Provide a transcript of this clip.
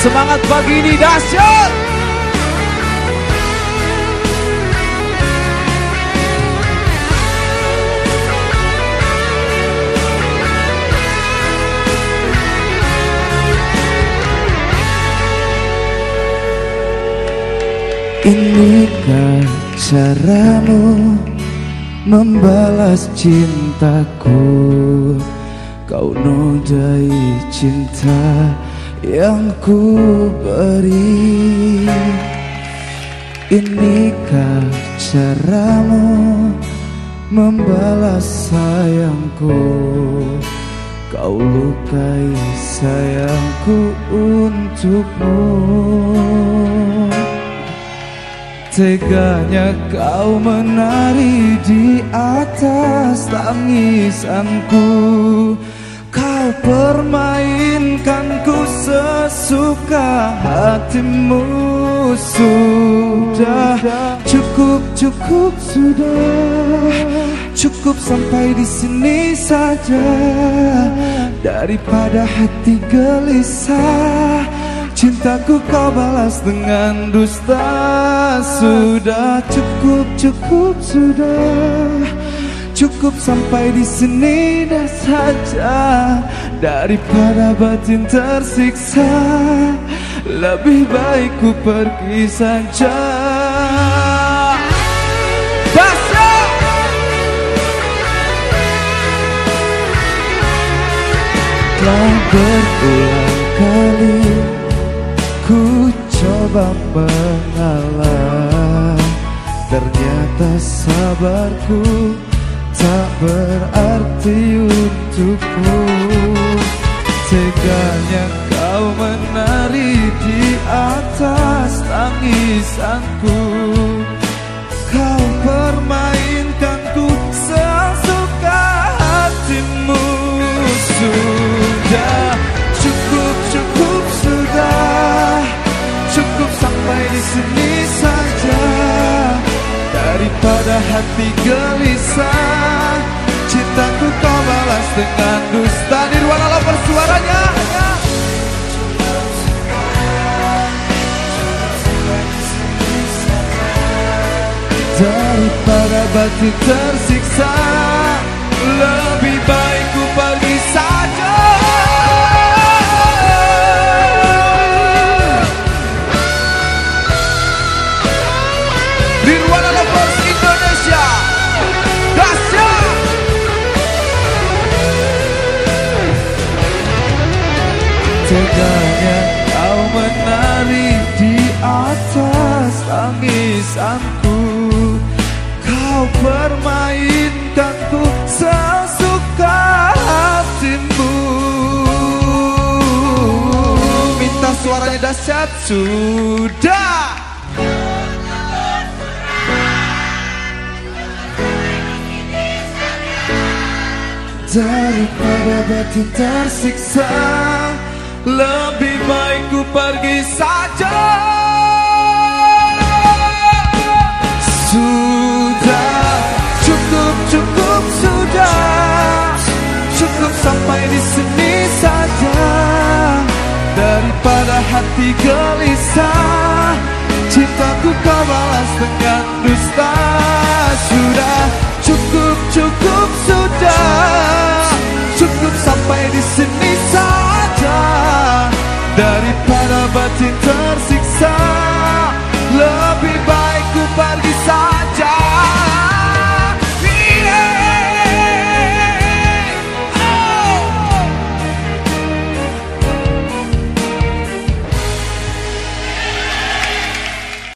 Semangat pagi ini dahsyat. Inikah caramu membalas cintaku Kau nodai cinta yang ku beri. Inikah caramu membalas sayangku? Kau lukai sayangku untukmu Teganya kau menari di atas tangisanku. Kau permainkanku sesuka hatimu. Sudah cukup cukup sudah. Cukup sampai di sini saja. Daripada hati gelisah Cintaku kau balas dengan dusta Sudah cukup cukup sudah. Cukup sampai di sini dah saja. Daripada batin tersiksa Lebih baik ku pergi saja. Berulang kali Ku coba mengalah. Ternyata sabarku Tak berarti untukku Teganya kau menari di atas tangisanku. Kau permainkanku Daripada hati gelisah. Cintaku kau balas dengan dusta. Nirwana Lover suaranya. Daripada batin tersiksa Teganya kau menari di atas tangisanku. Kau permainkanku sesuka hatimu. Minta suaranya dahsyat sudah. Daripada batin tersiksa lebih baik ku pergi saja. Sudah cukup cukup sudah. Cukup sampai di sini saja. Daripada hati gelisah Cintaku kau balas dengan dusta. Sudah cukup cukup sudah.